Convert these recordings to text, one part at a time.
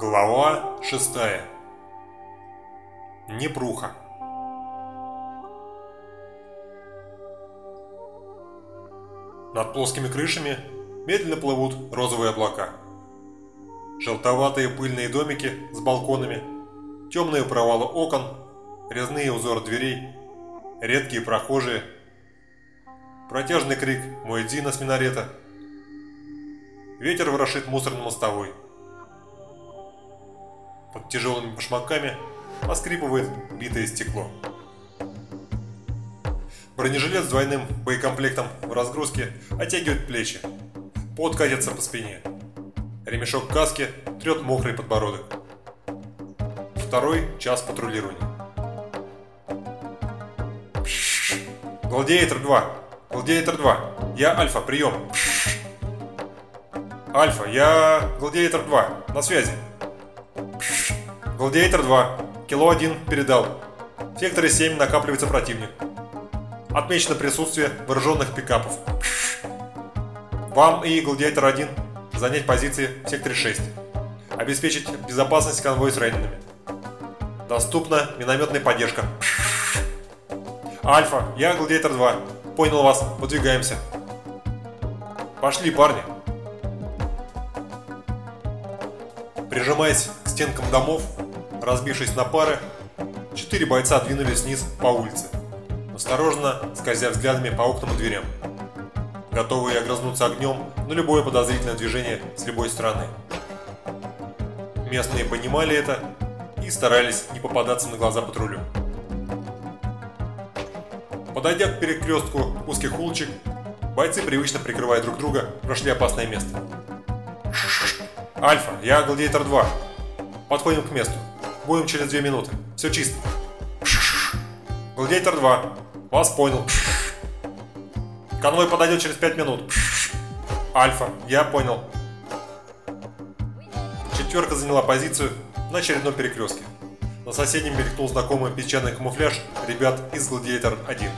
Глава шестая. Непруха. Над плоскими крышами медленно плывут розовые облака. Желтоватые пыльные домики с балконами, темные провалы окон, резные узоры дверей, редкие прохожие, протяжный крик Муэдзина с минарета. Ветер ворошит мусор на мостовой. Под тяжелыми башмаками поскрипывает битое стекло. Бронежилет с двойным боекомплектом в разгрузке оттягивает плечи. Пот катится по спине. Ремешок каски трет мокрый подбородок. Второй час патрулирования. Гладиатор 2. Гладиатор 2. Я Альфа, прием. Альфа, я Гладиатор 2. На связи. Гладиатор 2. Кило 1 передал. В секторе 7 накапливается противник. Отмечено присутствие вооруженных пикапов. Вам и Гладиатор 1 занять позиции в секторе 6. Обеспечить безопасность конвоя с ранеными. Доступна минометная поддержка. Альфа, я Гладиатор 2. Понял вас, выдвигаемся. Пошли, парни. Прижимаясь к стенкам домов, разбившись на пары, четыре бойца двинулись вниз по улице, осторожно скользя взглядами по окнам и дверям, готовые огрызнуться огнем на любое подозрительное движение с любой стороны. Местные понимали это и старались не попадаться на глаза патрулю. Подойдя к перекрестку узких улочек, бойцы, привычно прикрывая друг друга, прошли опасное место. Альфа, я Гладиатор 2. Подходим к месту. Будем через две минуты. Все чисто. Гладиатор 2. Вас понял. Конвой подойдет через пять минут. Альфа, я понял. Четверка заняла позицию на очередном перекрестке. На соседнем мелькнул знакомый песчаный камуфляж ребят из Гладиатор 1.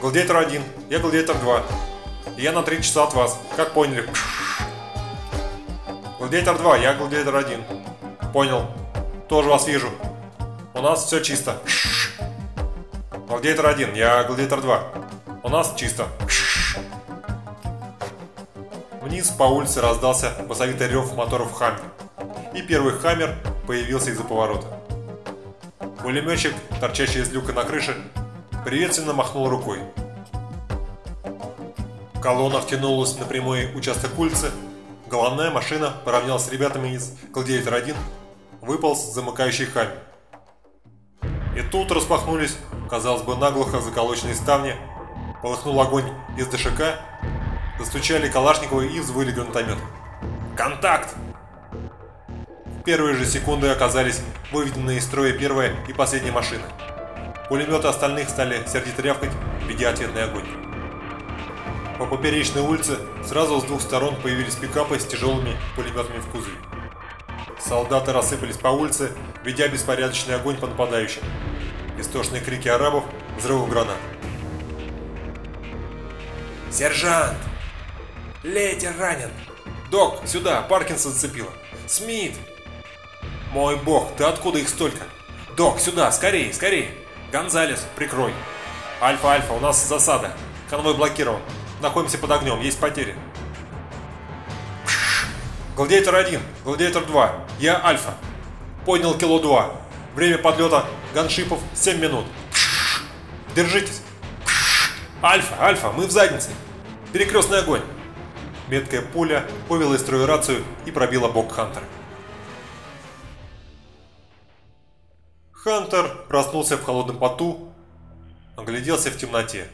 Гладиатор 1, я Гладиатор 2. Я на 3 часа от вас, как поняли. Гладиатор 2, я Гладиатор 1. Понял. Тоже вас вижу. У нас все чисто. Гладиатор 1, я Гладиатор 2. У нас чисто. Вниз по улице раздался басовитый рев моторов Хаммер. И первый Хаммер появился из-за поворота. Пулеметчик, торчащий из люка на крыше, приветственно махнул рукой. Колонна втянулась на прямой участок улицы, головная машина поравнялась с ребятами из «Гладиатор-1», выполз замыкающий хаммер. И тут распахнулись, казалось бы, наглухо заколоченные ставни, полыхнул огонь из ДШК, застучали Калашниковы и взвыли гранатометы. «Контакт!» В первые же секунды оказались выведены из строя первая и последняя машины. Пулеметы остальных стали сердито рявкать, ведя ответный огонь. По поперечной улице сразу с двух сторон появились пикапы с тяжелыми пулеметами в кузове. Солдаты рассыпались по улице, ведя беспорядочный огонь по нападающим. Истошные крики арабов, взрывы гранат. «Сержант! Лейтер ранен! Док, сюда, Паркинсон зацепило! Смит!» «Мой бог, ты откуда их столько?» «Док, сюда, скорее, скорее!» «Гонзалес, прикрой!» «Альфа, Альфа, у нас засада! Конвой блокирован! Находимся под огнем, есть потери!» «Гладиатор 1, Гладиатор 2, я Альфа!» «Поднял кило 2, время подлета ганшипов 7 минут!» «Держитесь!» «Альфа, Альфа, мы в заднице!» «Перекрестный огонь!» Меткая пуля вывела из строя рацию и пробила бок Хантера. Хантер проснулся в холодном поту, огляделся в темноте.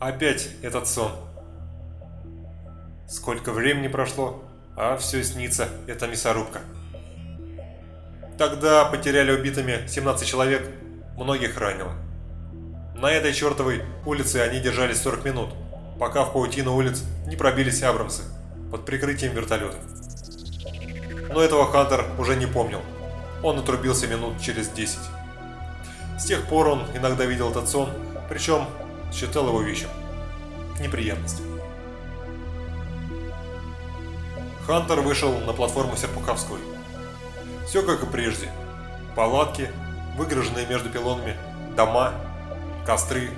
Опять этот сон. Сколько времени прошло, а все снится, эта мясорубка. Тогда потеряли убитыми 17 человек, многих ранило. На этой чертовой улице они держались 40 минут, пока в паутину улиц не пробились Абрамсы под прикрытием вертолета. Но этого Хантер уже не помнил. Он отрубился минут через 10. С тех пор он иногда видел этот сон, причем считал его вещем. К неприятностям. Хантер вышел на платформу Серпуховской. Все как и прежде. Палатки, выгруженные между пилонами, дома, костры.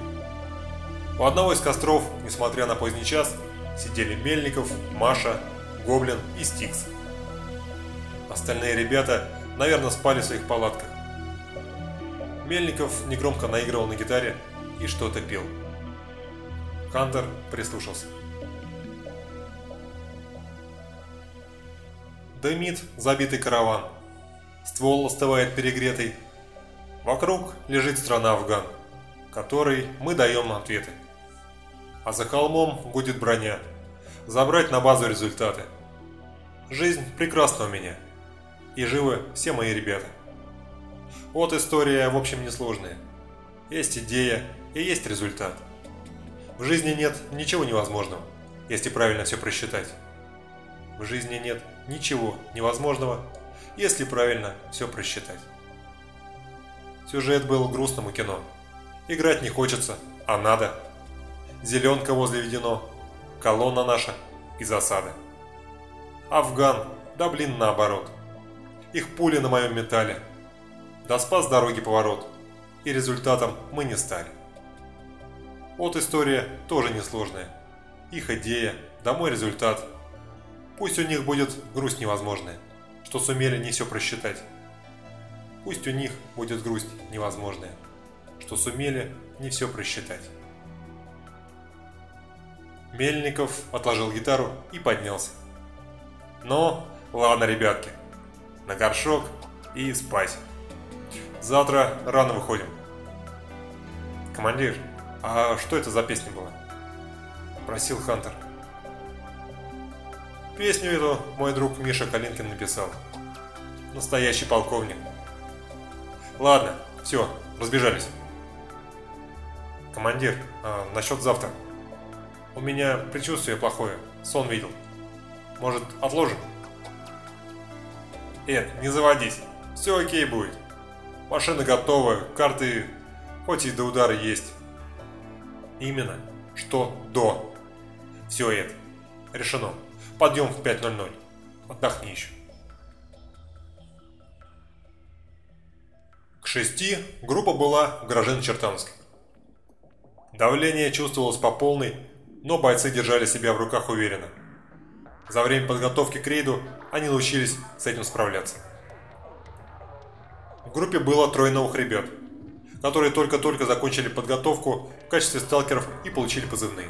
У одного из костров, несмотря на поздний час, сидели Мельников, Маша, Гоблин и Стикс. Остальные ребята, наверное, спали в своих палатках. Мельников негромко наигрывал на гитаре и что-то пел. Хантер прислушался. Дымит забитый караван. Ствол остывает перегретый. Вокруг лежит страна Афган, которой мы даем ответы. А за холмом гудит броня. Забрать на базу результаты. Жизнь прекрасна у меня. И живы все мои ребята. Вот история, в общем, несложная. Есть идея и есть результат. В жизни нет ничего невозможного, если правильно все просчитать. В жизни нет ничего невозможного, если правильно все просчитать. Сюжет был грустному кино. Играть не хочется, а надо. Зеленка возле ведено, колонна наша и засады. Афган, да блин наоборот. Их пули на моем металле. Да спас дороги поворот. И результатом мы не стали. Вот история тоже несложная. Их идея, да мой результат. Пусть у них будет грусть невозможная, что сумели не все просчитать. Пусть у них будет грусть невозможная, что сумели не все просчитать. Мельников отложил гитару и поднялся. Ну, ладно, ребятки, на горшок и спать. Завтра рано выходим. Командир, «А что это за песня была?» – просил Хантер. Песню эту мой друг Миша Калинкин написал. Настоящий полковник. Ладно, все, разбежались. Командир, а насчет завтра. У меня предчувствие плохое, сон видел. Может, отложим? Эд, не заводись, все окей будет. Машина готова, карты хоть и до удара есть. Именно, что до. Все это. Решено. Подъем в 5.00. Отдохни еще. К шести группа была в гараже на Чертановской. Давление чувствовалось по полной, но бойцы держали себя в руках уверенно. За время подготовки к рейду они научились с этим справляться. В группе было трое новых ребят – которые только-только закончили подготовку в качестве сталкеров и получили позывные.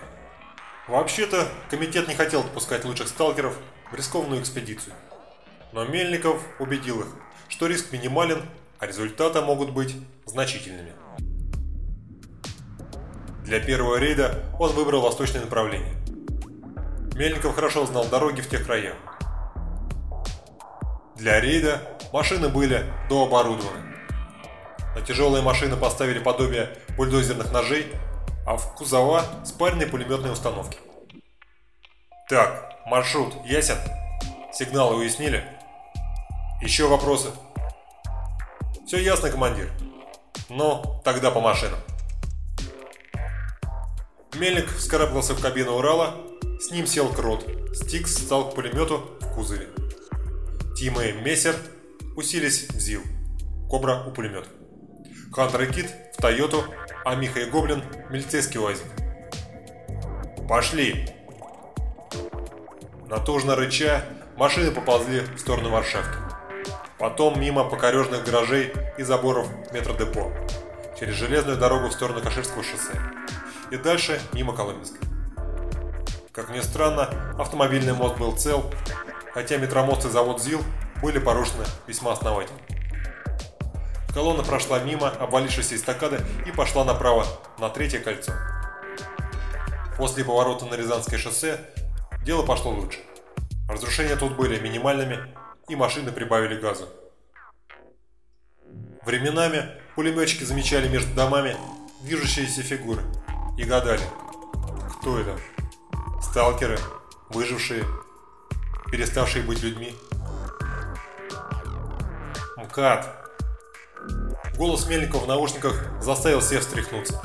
Вообще-то, комитет не хотел допускать лучших сталкеров в рискованную экспедицию. Но Мельников убедил их, что риск минимален, а результаты могут быть значительными. Для первого рейда он выбрал восточное направление. Мельников хорошо знал дороги в тех краях. Для рейда машины были дооборудованы. На тяжелые машины поставили подобие бульдозерных ножей, а в кузова спаренные пулеметные установки. Так, маршрут ясен? Сигналы уяснили? Еще вопросы? Все ясно, командир. Ну, тогда по машинам. Мельник вскарабкался в кабину Урала, с ним сел Крот, Стикс стал к пулемету в кузове. Тима и Мессер уселись в ЗИЛ, Кобра у пулемета. Хантер Кит в Тойоту, а Миха и Гоблин милицейский УАЗик. «Пошли!» Натужно рыча, машины поползли в сторону Варшавки. Потом мимо покорежных гаражей и заборов метродепо, через железную дорогу в сторону Каширского шоссе и дальше мимо Коломенской. Как ни странно, автомобильный мост был цел, хотя метромост и завод ЗИЛ были порушены весьма основательно. Колонна прошла мимо обвалившейся эстакады и пошла направо, на третье кольцо. После поворота на Рязанское шоссе дело пошло лучше. Разрушения тут были минимальными, и машины прибавили газу. Временами пулеметчики замечали между домами движущиеся фигуры и гадали, кто это? Сталкеры, выжившие, переставшие быть людьми? МКАД Голос Мельникова в наушниках заставил всех встряхнуться.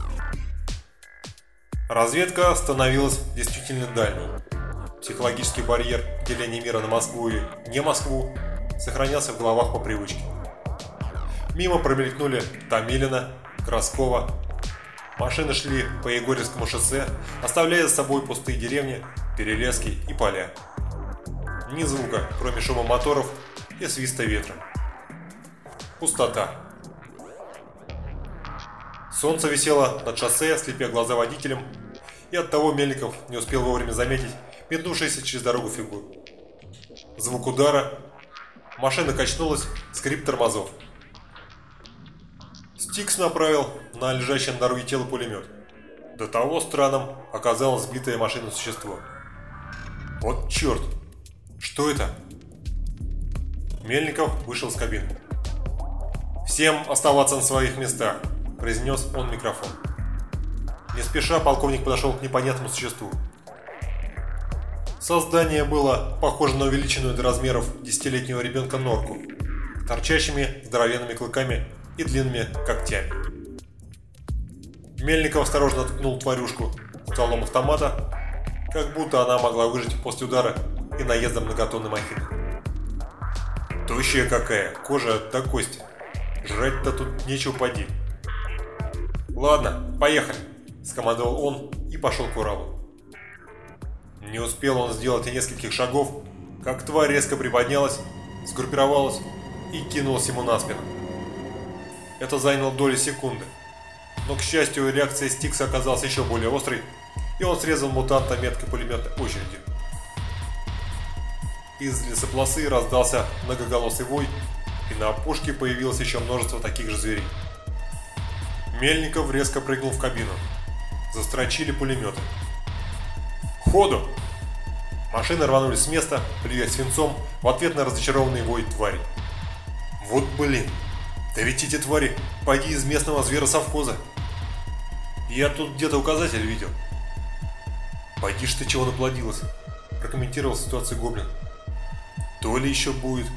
Разведка становилась действительно дальней. Психологический барьер деления мира на Москву и не Москву сохранялся в головах по привычке. Мимо промелькнули Томилина, Краскова. Машины шли по Егорьевскому шоссе, оставляя за собой пустые деревни, перелески и поля. Ни звука, кроме шума моторов и свиста ветра. Пустота. Солнце висело над шоссе, слепя глаза водителям, и оттого Мельников не успел вовремя заметить метнувшийся через дорогу фигуру. Звук удара. Машина качнулась, скрип тормозов. Стикс направил на лежащее на дороге тело пулемет. До того странным оказалось сбитое машина существо. Вот черт! Что это? Мельников вышел с кабины. «Всем оставаться на своих местах», – произнес он в микрофон. Не спеша полковник подошел к непонятному существу. Создание было похоже на увеличенную до размеров десятилетнего ребенка норку, торчащими здоровенными клыками и длинными когтями. Мельников осторожно ткнул тварюшку стволом автомата, как будто она могла выжить после удара и наезда многотонной махины. Тощая какая, кожа до кости. Жрать-то тут нечего поди. Ладно, поехали, скомандовал он и пошел к Уралу. Не успел он сделать и нескольких шагов, как тварь резко приподнялась, сгруппировалась и кинулась ему на спину. Это заняло доли секунды. Но, к счастью, реакция Стикса оказалась еще более острой, и он срезал мутанта меткой пулеметной очередью. Из лесополосы раздался многоголосый вой, и на опушке появилось еще множество таких же зверей. Мельников резко прыгнул в кабину. Застрочили пулеметы. «Ходу!» Машины рванулись с места, плюя свинцом в ответ на разочарованный вой твари. «Вот блин! Да ведь эти твари, пойди из местного зверосовхоза!» «Я тут где-то указатель видел». «Пойди ж ты чего наплодилась!» прокомментировал ситуацию Гоблин. «То ли еще будет!»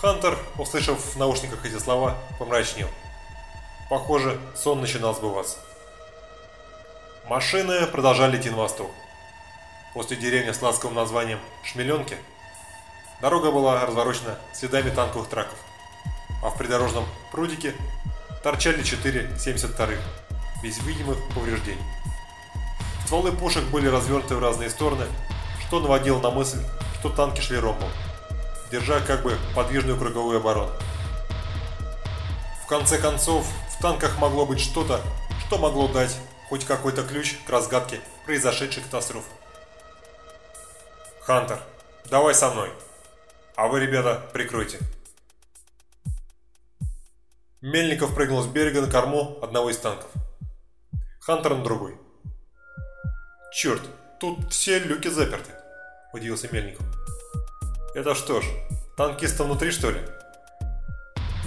Хантер, услышав в наушниках эти слова, помрачнел. Похоже, сон начинал сбываться. Машины продолжали идти на восток. После деревни с ласковым названием Шмеленки дорога была разворочена следами танковых траков, а в придорожном прудике торчали 4 72-х, без видимых повреждений. Стволы пушек были развернуты в разные стороны, что наводило на мысль, что танки шли ромбом, держа как бы подвижную круговую оборону. В конце концов, в танках могло быть что-то, что могло дать хоть какой-то ключ к разгадке произошедшей катастрофы. «Хантер, давай со мной. А вы, ребята, прикройте». Мельников прыгнул с берега на корму одного из танков. Хантер на другой. «Черт, тут все люки заперты», – удивился Мельников. «Это что ж, танкисты внутри, что ли?»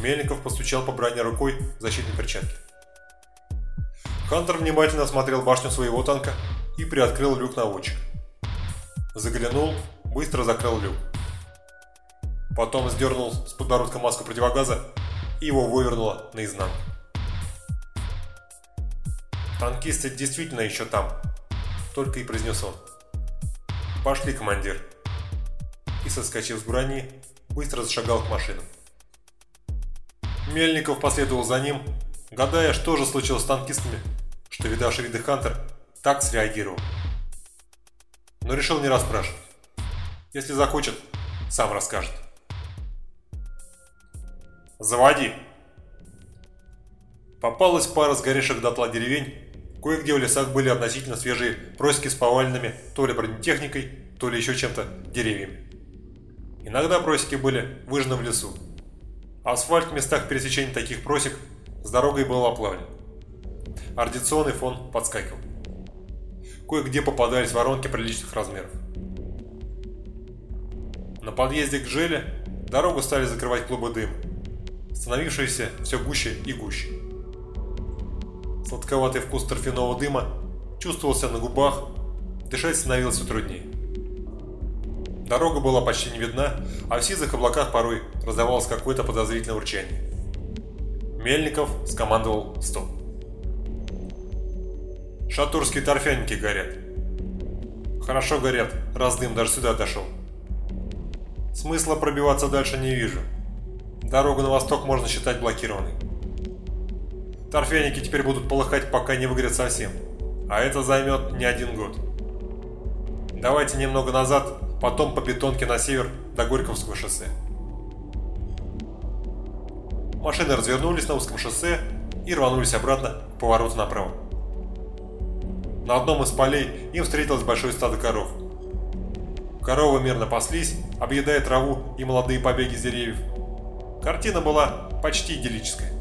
Мельников постучал по броне рукой в защитной перчатке. Хантер внимательно осмотрел башню своего танка и приоткрыл люк наводчика. Заглянул, быстро закрыл люк. Потом сдернул с подбородка маску противогаза и его вывернуло наизнанку. «Танкисты действительно еще там», – только и произнес он. «Пошли, командир». И, соскочив с брони, быстро зашагал к машинам. Мельников последовал за ним, гадая, что же случилось с танкистами что видавший виды Хантер так среагировал. Но решил не расспрашивать. Если захочет, сам расскажет. «Заводи!» Попалась пара сгоревших дотла деревень, кое-где в лесах были относительно свежие просеки с поваленными то ли бронетехникой, то ли еще чем-то деревьями. Иногда просеки были выжжены в лесу. Асфальт в местах пересечения таких просек с дорогой был оплавлен радиационный фон подскакивал. Кое-где попадались воронки приличных размеров. На подъезде к Желе дорогу стали закрывать клубы дыма, становившиеся все гуще и гуще. Сладковатый вкус торфяного дыма чувствовался на губах, дышать становилось все труднее. Дорога была почти не видна, а в сизых облаках порой раздавалось какое-то подозрительное урчание. Мельников скомандовал «Стоп». Шатурские торфяники горят. Хорошо горят, раз дым даже сюда дошел. Смысла пробиваться дальше не вижу. Дорогу на восток можно считать блокированной. Торфяники теперь будут полыхать, пока не выгорят совсем. А это займет не один год. Давайте немного назад, потом по бетонке на север до Горьковского шоссе. Машины развернулись на узком шоссе и рванулись обратно к повороту направо. На одном из полей им встретилось большое стадо коров. Коровы мирно паслись, объедая траву и молодые побеги с деревьев. Картина была почти идиллическая.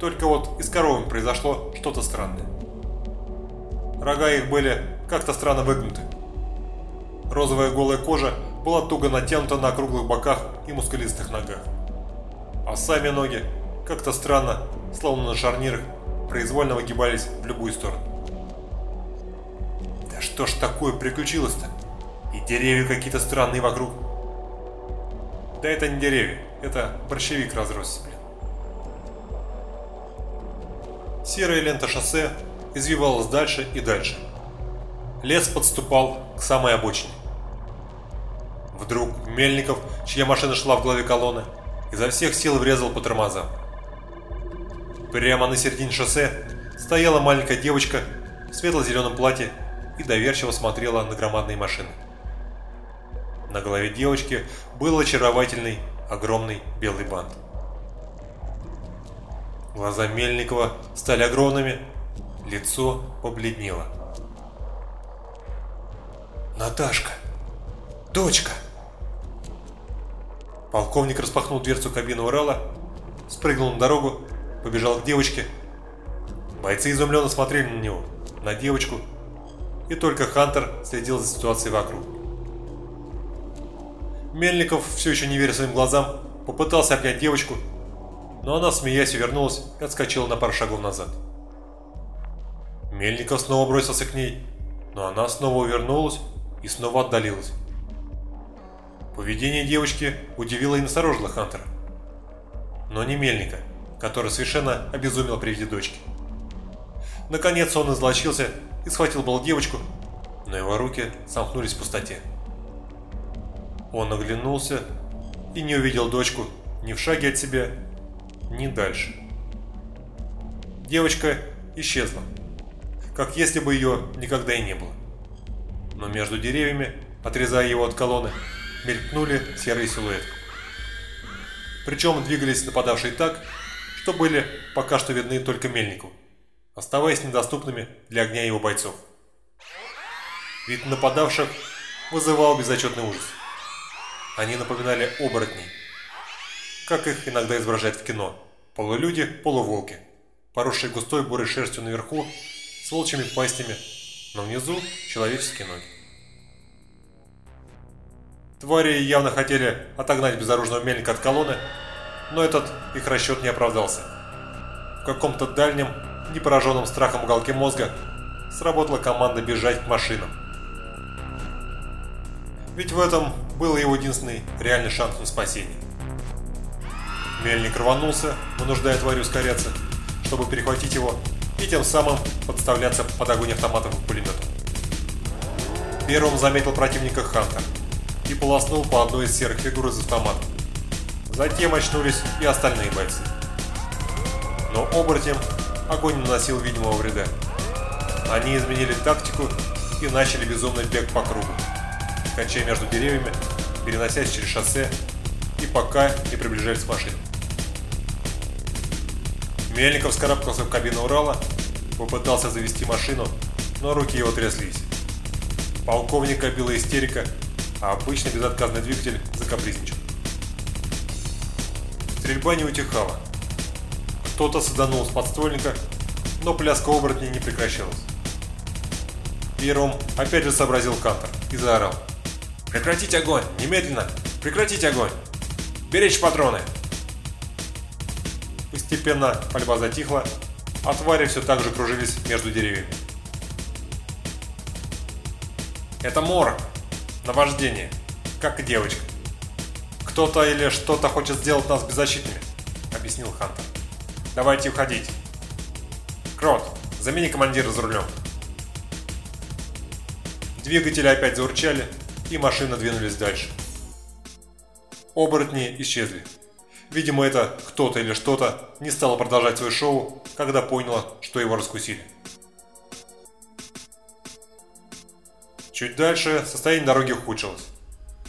Только вот и с коровами произошло что-то странное. Рога их были как-то странно выгнуты. Розовая голая кожа была туго натянута на круглых боках и мускулистых ногах. А сами ноги, как-то странно, словно на шарнирах, произвольно выгибались в любую сторону. Да что ж такое приключилось-то? И деревья какие-то странные вокруг. Да это не деревья, это борщевик разросся, блин. Серая лента шоссе извивалась дальше и дальше. Лес подступал к самой обочине. Вдруг Мельников, чья машина шла в главе колонны, изо всех сил врезал по тормозам. Прямо на середине шоссе стояла маленькая девочка в светло-зеленом платье и доверчиво смотрела на громадные машины. На голове девочки был очаровательный огромный белый бант. Глаза Мельникова стали огромными, лицо побледнело. «Наташка! Дочка!» Полковник распахнул дверцу кабины Урала, спрыгнул на дорогу, побежал к девочке. Бойцы изумленно смотрели на него, на девочку, и только Хантер следил за ситуацией вокруг. Мельников, все еще не веря своим глазам, попытался обнять девочку, но она, смеясь, вернулась и отскочила на пару шагов назад. Мельников снова бросился к ней, но она снова увернулась и снова отдалилась. Поведение девочки удивило и насторожила Хантера. Но не Мельника, который совершенно обезумел при виде дочки. Наконец он излочился и схватил был девочку, но его руки сомкнулись в пустоте. Он оглянулся и не увидел дочку ни в шаге от себя, ни дальше. Девочка исчезла, как если бы ее никогда и не было. Но между деревьями, отрезая его от колонны, мелькнули серые силуэты. Причем двигались нападавшие так, что были пока что видны только Мельнику, оставаясь недоступными для огня его бойцов. Вид нападавших вызывал безотчетный ужас. Они напоминали оборотней, как их иногда изображают в кино. Полулюди, полуволки, поросшие густой бурой шерстью наверху, с волчьими пастями, но внизу человеческие ноги. Твари явно хотели отогнать безоружного мельника от колонны, но этот их расчет не оправдался. В каком-то дальнем, непораженном страхом уголке мозга сработала команда бежать к машинам. Ведь в этом был его единственный реальный шанс на спасение. Мельник рванулся, вынуждая тварь ускоряться, чтобы перехватить его и тем самым подставляться под огонь автоматов и пулеметов. Первым заметил противника Хантер и полоснул по одной из серых фигур из автомата. Затем очнулись и остальные бойцы. Но оборотем огонь наносил видимого вреда. Они изменили тактику и начали безумный бег по кругу, кончая между деревьями, переносясь через шоссе и пока не приближались к машинам. Мельников скарабкался в кабину Урала, попытался завести машину, но руки его тряслись. Полковника била истерика, а обычный безотказный двигатель закапризничал. Стрельба не утихала. Кто-то саданул с подствольника, но пляска оборотней не прекращалась. Первым опять же сообразил Кантор и заорал. «Прекратить огонь! Немедленно! Прекратить огонь! Беречь патроны!» Постепенно пальба затихла, а твари все так же кружились между деревьями. «Это морок!» Наваждение. Как и девочка. Кто-то или что-то хочет сделать нас беззащитными, объяснил Хантер. Давайте уходить. Крот, замени командира за рулем. Двигатели опять заурчали, и машины двинулись дальше. Оборотни исчезли. Видимо, это кто-то или что-то не стало продолжать свое шоу, когда поняло, что его раскусили. Чуть дальше состояние дороги ухудшилось.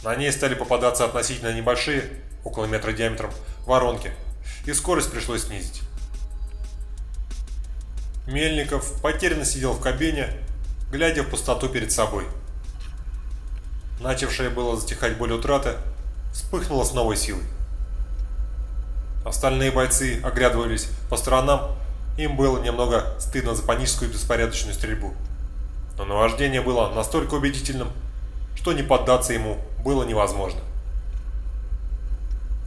На ней стали попадаться относительно небольшие, около метра диаметром, воронки, и скорость пришлось снизить. Мельников потерянно сидел в кабине, глядя в пустоту перед собой. Начавшая было затихать боль утраты, вспыхнула с новой силой. Остальные бойцы оглядывались по сторонам, им было немного стыдно за паническую беспорядочную стрельбу. Но наваждение было настолько убедительным, что не поддаться ему было невозможно.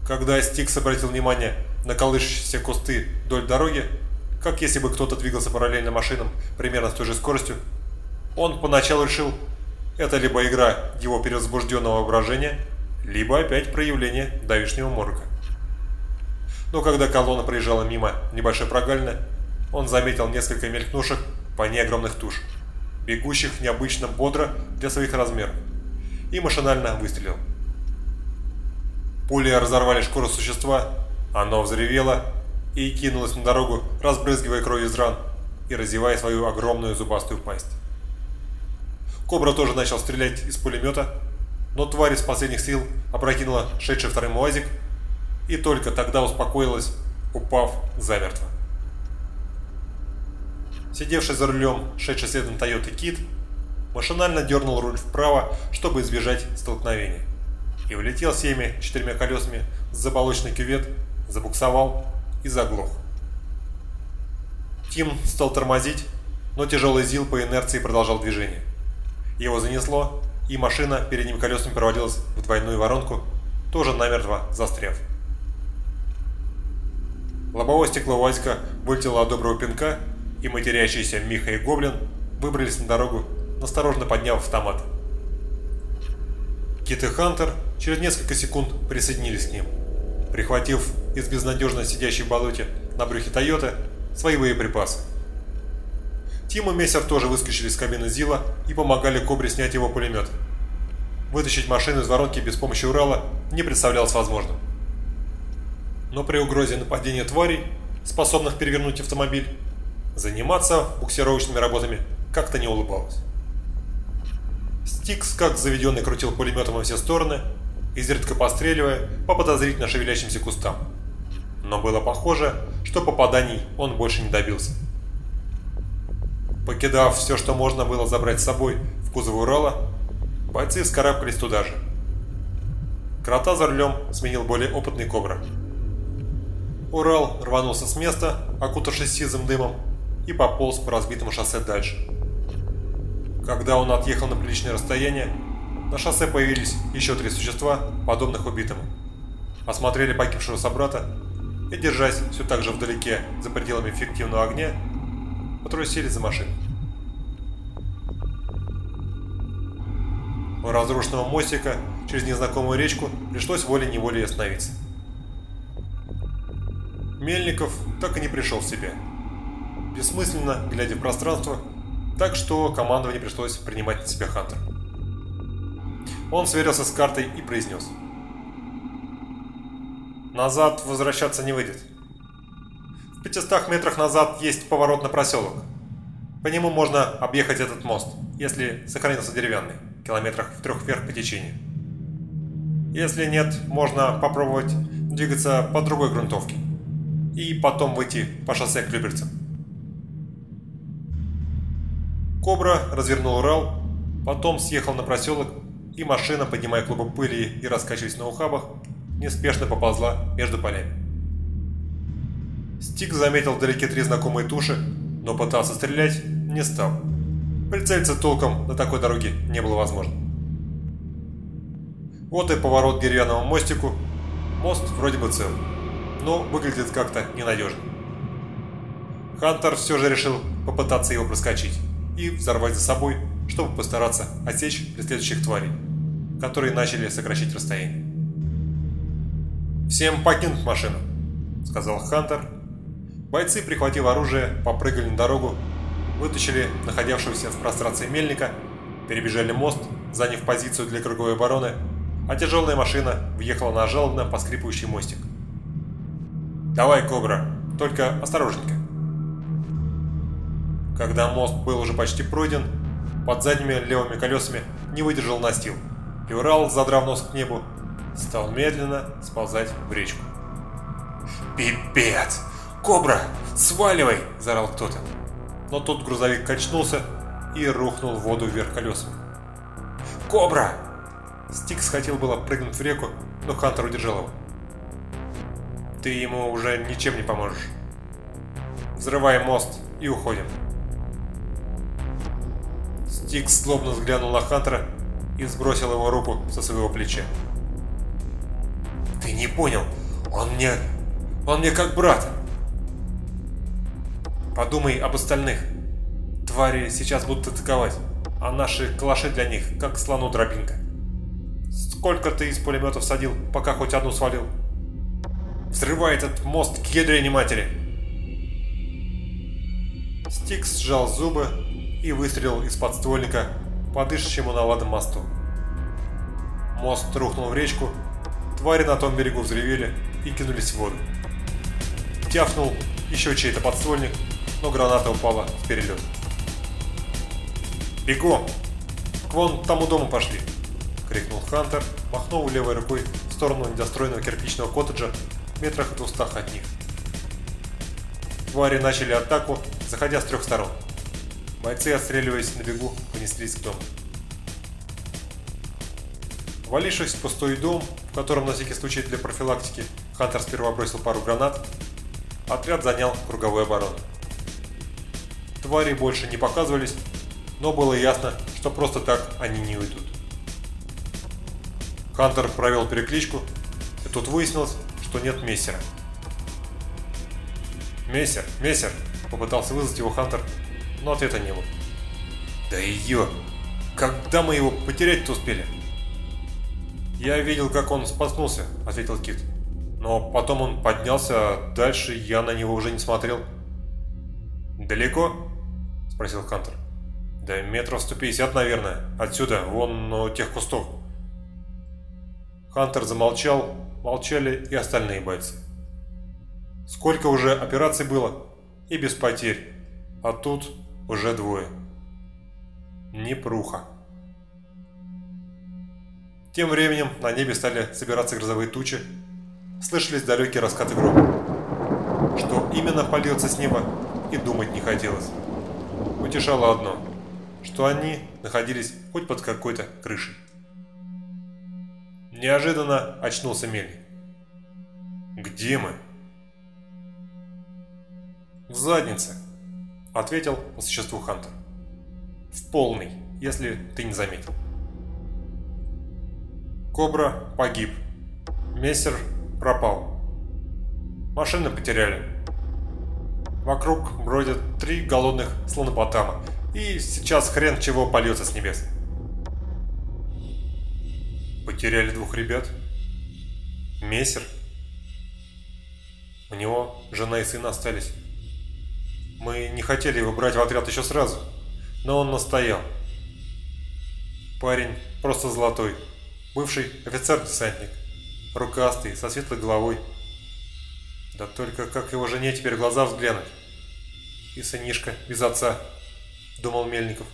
Когда Стикс обратил внимание на колышущиеся кусты вдоль дороги, как если бы кто-то двигался параллельно машинам примерно с той же скоростью, он поначалу решил, это либо игра его перевозбужденного воображения, либо опять проявление давишнего морга. Но когда колонна проезжала мимо небольшой прогалины, он заметил несколько мелькнувших по ней огромных туш, бегущих необычно бодро для своих размеров, и машинально выстрелил. Пули разорвали шкуру существа, оно взревело и кинулось на дорогу, разбрызгивая кровь из ран и разевая свою огромную зубастую пасть. Кобра тоже начал стрелять из пулемета, но тварь из последних сил опрокинула шедший вторым УАЗик и только тогда успокоилась, упав замертво. Сидевший за рулем, шедший следом Toyota Кит, машинально дернул руль вправо, чтобы избежать столкновения, и улетел всеми четырьмя колесами с заболочный кювет, забуксовал и заглох. Тим стал тормозить, но тяжелый ЗИЛ по инерции продолжал движение. Его занесло, и машина передними колесами провалилась в двойную воронку, тоже намертво застряв. Лобовое стекло УАЗика вылетело от доброго пинка, и матерящиеся Миха и Гоблин выбрались на дорогу, осторожно подняв автомат. Кит и Хантер через несколько секунд присоединились к ним, прихватив из безнадежно сидящей болоте на брюхе Тойоты свои боеприпасы. Тим и Мессер тоже выскочили из кабины Зила и помогали Кобре снять его пулемет. Вытащить машину из воронки без помощи Урала не представлялось возможным. Но при угрозе нападения тварей, способных перевернуть автомобиль, заниматься буксировочными работами как-то не улыбалось. Стикс, как заведенный, крутил пулеметом во все стороны, изредка постреливая по подозрительно шевелящимся кустам. Но было похоже, что попаданий он больше не добился. Покидав все, что можно было забрать с собой в кузов Урала, бойцы скарабкались туда же. Крота за рулем сменил более опытный Кобра. Урал рванулся с места, окутавшись сизым дымом, и пополз по разбитому шоссе дальше. Когда он отъехал на приличное расстояние, на шоссе появились еще три существа, подобных убитому. Осмотрели погибшего собрата и, держась все так же вдалеке за пределами эффективного огня, потрусили за машину. У разрушенного мостика через незнакомую речку пришлось волей-неволей остановиться. Мельников так и не пришел в себя. Бессмысленно, глядя в пространство, так что командование пришлось принимать на себя Хантер. Он сверился с картой и произнес. «Назад возвращаться не выйдет. В 500 метрах назад есть поворот на проселок. По нему можно объехать этот мост, если сохранился деревянный, километрах в трех вверх по течению. Если нет, можно попробовать двигаться по другой грунтовке и потом выйти по шоссе к Люберцам. Кобра развернул Урал, потом съехал на проселок, и машина, поднимая клубы пыли и раскачиваясь на ухабах, неспешно поползла между полями. Стик заметил вдалеке три знакомые туши, но пытался стрелять не стал. Прицелиться толком на такой дороге не было возможно. Вот и поворот к деревянному мостику. Мост вроде бы цел, но выглядит как-то ненадежно. Хантер все же решил попытаться его проскочить и взорвать за собой, чтобы постараться отсечь преследующих тварей, которые начали сокращать расстояние. «Всем покинуть машину», — сказал Хантер. Бойцы, прихватив оружие, попрыгали на дорогу, вытащили находившегося в прострации мельника, перебежали мост, заняв позицию для круговой обороны, а тяжелая машина въехала на жалобно поскрипывающий мостик. «Давай, Кобра, только осторожненько». Когда мост был уже почти пройден, под задними левыми колесами не выдержал настил, и Урал, задрав нос к небу, стал медленно сползать в речку. «Пипец! Кобра, сваливай!» – заорал кто-то. Но тут грузовик качнулся и рухнул в воду вверх колесами. «Кобра!» Стикс хотел было прыгнуть в реку, но Хантер удержал его. «Ты ему уже ничем не поможешь. Взрываем мост и уходим». Стикс злобно взглянул на Хантера и сбросил его руку со своего плеча. «Ты не понял, он мне... он мне как брат!» «Подумай об остальных. Твари сейчас будут атаковать, а наши калаши для них как слону дробинка. Сколько ты из пулеметов садил, пока хоть одну свалил? Взрывай этот мост к ядрене матери!» Стикс сжал зубы и выстрелил из подствольника по дышащему на ладом мосту. Мост рухнул в речку, твари на том берегу взревели и кинулись в воду. Тяфнул еще чей-то подствольник, но граната упала в перелет. «Бегом! К вон тому дому пошли!» — крикнул Хантер, махнув левой рукой в сторону недостроенного кирпичного коттеджа метрах в двухстах от них. Твари начали атаку, заходя с трех сторон. Бойцы, отстреливаясь на бегу, понеслись к дому. Валившись в пустой дом, в котором на всякий случай для профилактики Хантер сперва бросил пару гранат, отряд занял круговую оборону. Твари больше не показывались, но было ясно, что просто так они не уйдут. Хантер провел перекличку, и тут выяснилось, что нет мессера. «Мессер, мессер!» – попытался вызвать его Хантер, но ответа не было. «Да ее! Когда мы его потерять-то успели?» «Я видел, как он споткнулся», — ответил Кит. «Но потом он поднялся, а дальше я на него уже не смотрел». «Далеко?» — спросил Хантер. «Да метров 150, наверное. Отсюда, вон у тех кустов». Хантер замолчал, молчали и остальные бойцы. Сколько уже операций было, и без потерь, а тут уже двое. Непруха. Тем временем на небе стали собираться грозовые тучи, слышались далекие раскаты грома. Что именно польется с неба, и думать не хотелось. Утешало одно, что они находились хоть под какой-то крышей. Неожиданно очнулся Мельник. «Где мы?» «В заднице», — ответил по существу Хантер. «В полный, если ты не заметил». Кобра погиб. Мессер пропал. Машины потеряли. Вокруг бродят три голодных слонопотама, и сейчас хрен чего польется с небес. Потеряли двух ребят. Мессер. У него жена и сын остались. Мы не хотели его брать в отряд еще сразу, но он настоял. Парень просто золотой. Бывший офицер-десантник. Рукастый, со светлой головой. Да только как его жене теперь глаза взглянуть? И сынишка без отца, думал Мельников.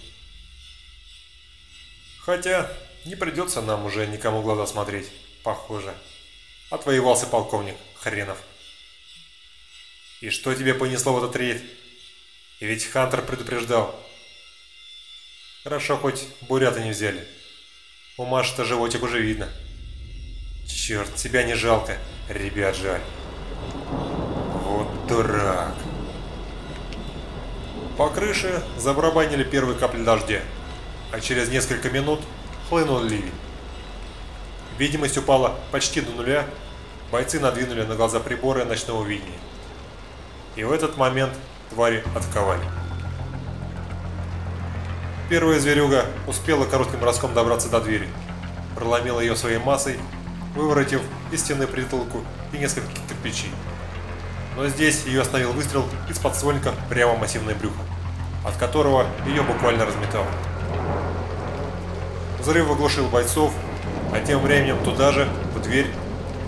Хотя не придется нам уже никому глаза смотреть, похоже. Отвоевался полковник хренов. И что тебе понесло в этот рейд? И ведь Хантер предупреждал. Хорошо, хоть бурята не взяли. У Маши-то животик уже видно. Черт, тебя не жалко. Ребят жаль. Вот дурак. По крыше забарабанили первые капли дождя, а через несколько минут хлынул ливень. Видимость упала почти до нуля, бойцы надвинули на глаза приборы ночного видения. И в этот момент твари атаковали. Первая зверюга успела коротким броском добраться до двери, проломила ее своей массой, выворотив из стены притолку и несколько кирпичей. Но здесь ее остановил выстрел из подствольника прямо массивное брюхо, от которого ее буквально разметало. Взрыв оглушил бойцов, а тем временем туда же, в дверь,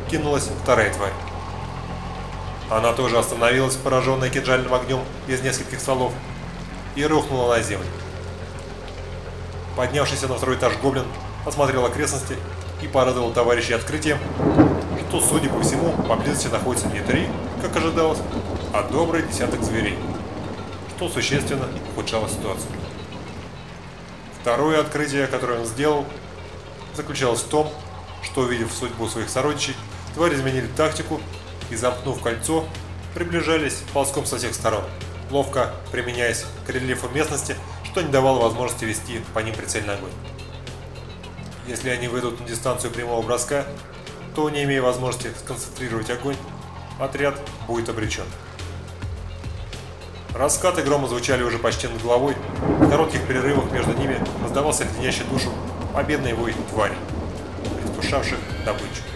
кинулась вторая тварь. Она тоже остановилась, пораженная кинжальным огнем из нескольких стволов, и рухнула на землю. Поднявшийся на второй этаж гоблин осмотрел окрестности и порадовал товарищей открытием, что, судя по всему, поблизости находится не три, как ожидалось, а добрый десяток зверей, что существенно ухудшало ситуацию. Второе открытие, которое он сделал, заключалось в том, что, увидев судьбу своих сородичей, твари изменили тактику и, замкнув кольцо, приближались ползком со всех сторон, ловко применяясь к рельефу местности, что не давало возможности вести по ним прицельный огонь. Если они выйдут на дистанцию прямого броска, то, не имея возможности сконцентрировать огонь, отряд будет обречен. Раскаты грома звучали уже почти над головой, в коротких перерывах между ними раздавался леденящий душу победный вой твари, предвкушавших добычу.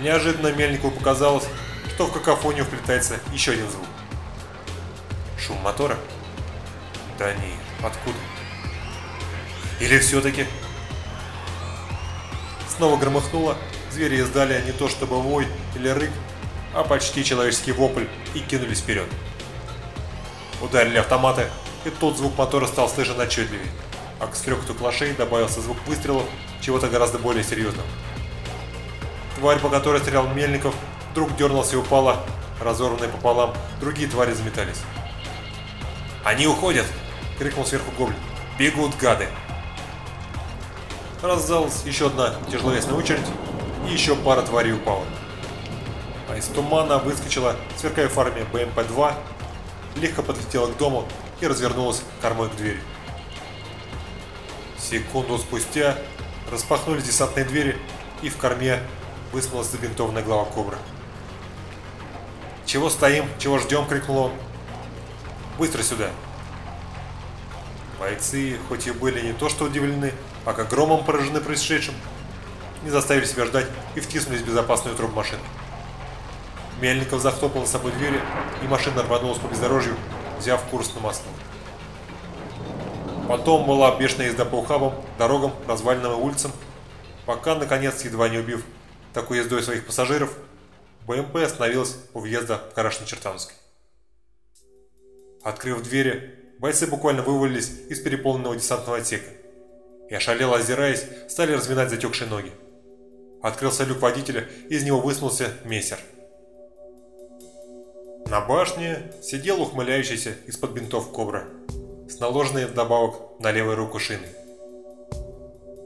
Неожиданно Мельникову показалось, что в какофонию вплетается еще один звук. Шум мотора? Да не, откуда? Или все-таки... Снова громыхнуло, звери издали не то чтобы вой или рык, а почти человеческий вопль и кинулись вперед. Ударили автоматы, и тот звук мотора стал слышен отчетливее, а к стрекоту клашей добавился звук выстрелов чего-то гораздо более серьезного. Тварь, по которой стрелял Мельников, вдруг дернулась и упала, разорванная пополам, другие твари заметались. «Они уходят!» — крикнул сверху гоблин. «Бегут, гады!» Раздалась еще одна тяжеловесная очередь, и еще пара тварей упала а из тумана выскочила, сверкая фарме БМП-2, легко подлетела к дому и развернулась кормой к двери. Секунду спустя распахнулись десантные двери, и в корме высунулась забинтованная глава Кобры. «Чего стоим? Чего ждем?» – крикнул он. «Быстро сюда!» Бойцы, хоть и были не то что удивлены, а как громом поражены происшедшим, не заставили себя ждать и втиснулись в безопасную труб машины. Мельников захлопнул за собой двери, и машина рванулась по бездорожью, взяв курс на Москву. Потом была бешеная езда по ухабам, дорогам, развалинам и улицам, пока, наконец, едва не убив такой ездой своих пассажиров, БМП остановилась у въезда в Карашно-Чертановский. Открыв двери, бойцы буквально вывалились из переполненного десантного отсека и, ошалело озираясь, стали разминать затекшие ноги. Открылся люк водителя, из него высунулся мессер – на башне сидел ухмыляющийся из-под бинтов кобра, с наложенной вдобавок на левую руку шиной.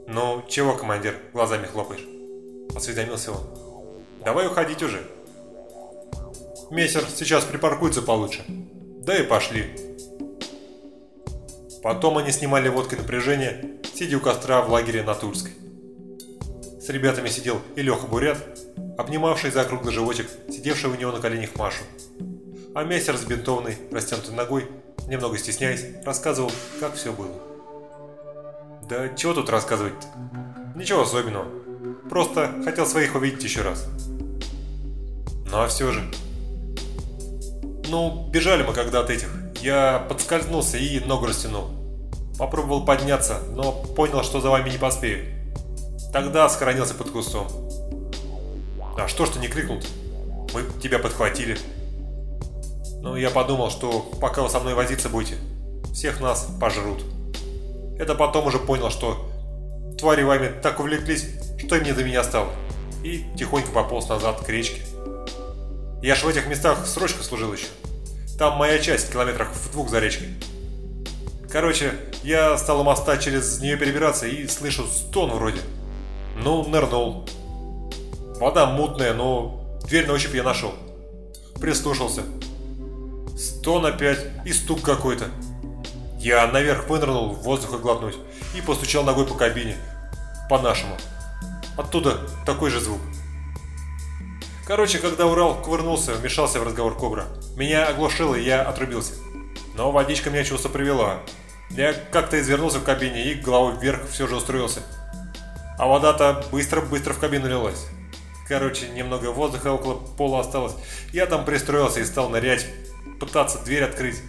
«Ну, чего, командир, глазами хлопаешь?» – осведомился он. «Давай уходить уже». «Мессер сейчас припаркуется получше. Да и пошли». Потом они снимали водкой напряжение, сидя у костра в лагере на Тульской. С ребятами сидел и Леха Бурят, обнимавший за круглый животик, сидевший у него на коленях Машу а мессер с бинтованной, растянутой ногой, немного стесняясь, рассказывал, как все было. Да чего тут рассказывать-то? Ничего особенного. Просто хотел своих увидеть еще раз. Ну а все же. Ну, бежали мы когда от этих. Я подскользнулся и ногу растянул. Попробовал подняться, но понял, что за вами не поспею. Тогда схоронился под кустом. А что ж ты не крикнул-то? Мы тебя подхватили. Но я подумал, что пока вы со мной возиться будете, всех нас пожрут. Это потом уже понял, что твари вами так увлеклись, что им не до меня стало. И тихонько пополз назад к речке. Я ж в этих местах срочка служил еще. Там моя часть, километрах в двух за речкой. Короче, я стал у моста через нее перебираться и слышу стон вроде. Ну, нырнул. Вода мутная, но дверь на ощупь я нашел. Прислушался. Стон опять и стук какой-то. Я наверх вынырнул, воздуха глотнуть и постучал ногой по кабине. По-нашему. Оттуда такой же звук. Короче, когда Урал кувырнулся, вмешался в разговор Кобра. Меня оглушило, и я отрубился. Но водичка меня чувство привела. Я как-то извернулся в кабине и головой вверх все же устроился. А вода-то быстро-быстро в кабину лилась. Короче, немного воздуха около пола осталось. Я там пристроился и стал нырять, пытаться дверь открыть.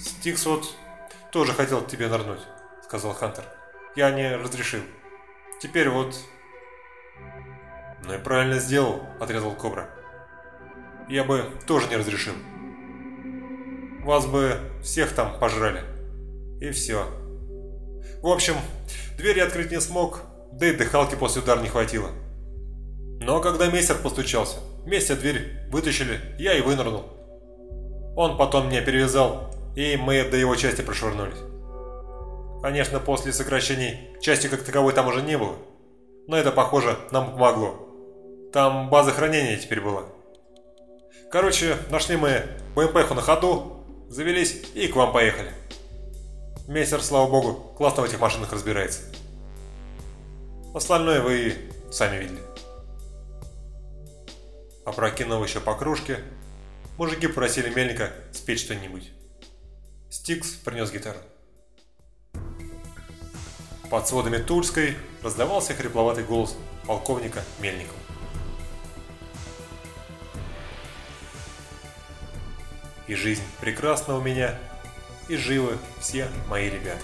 Стикс вот тоже хотел тебе нырнуть», — сказал Хантер. «Я не разрешил. Теперь вот...» «Ну и правильно сделал», — отрезал Кобра. «Я бы тоже не разрешил. Вас бы всех там пожрали. И все. В общем, дверь я открыть не смог, да и дыхалки после удара не хватило. Но когда мессер постучался, вместе дверь вытащили, я и вынырнул. Он потом меня перевязал, и мы до его части прошвырнулись. Конечно, после сокращений части как таковой там уже не было, но это, похоже, нам помогло. Там база хранения теперь была. Короче, нашли мы БМПху на ходу, завелись и к вам поехали. Мессер, слава богу, классно в этих машинах разбирается. Остальное вы сами видели. Опрокинув еще по кружке, мужики просили Мельника спеть что-нибудь. Стикс принес гитару. Под сводами Тульской раздавался хрипловатый голос полковника Мельникова. И жизнь прекрасна у меня, и живы все мои ребята.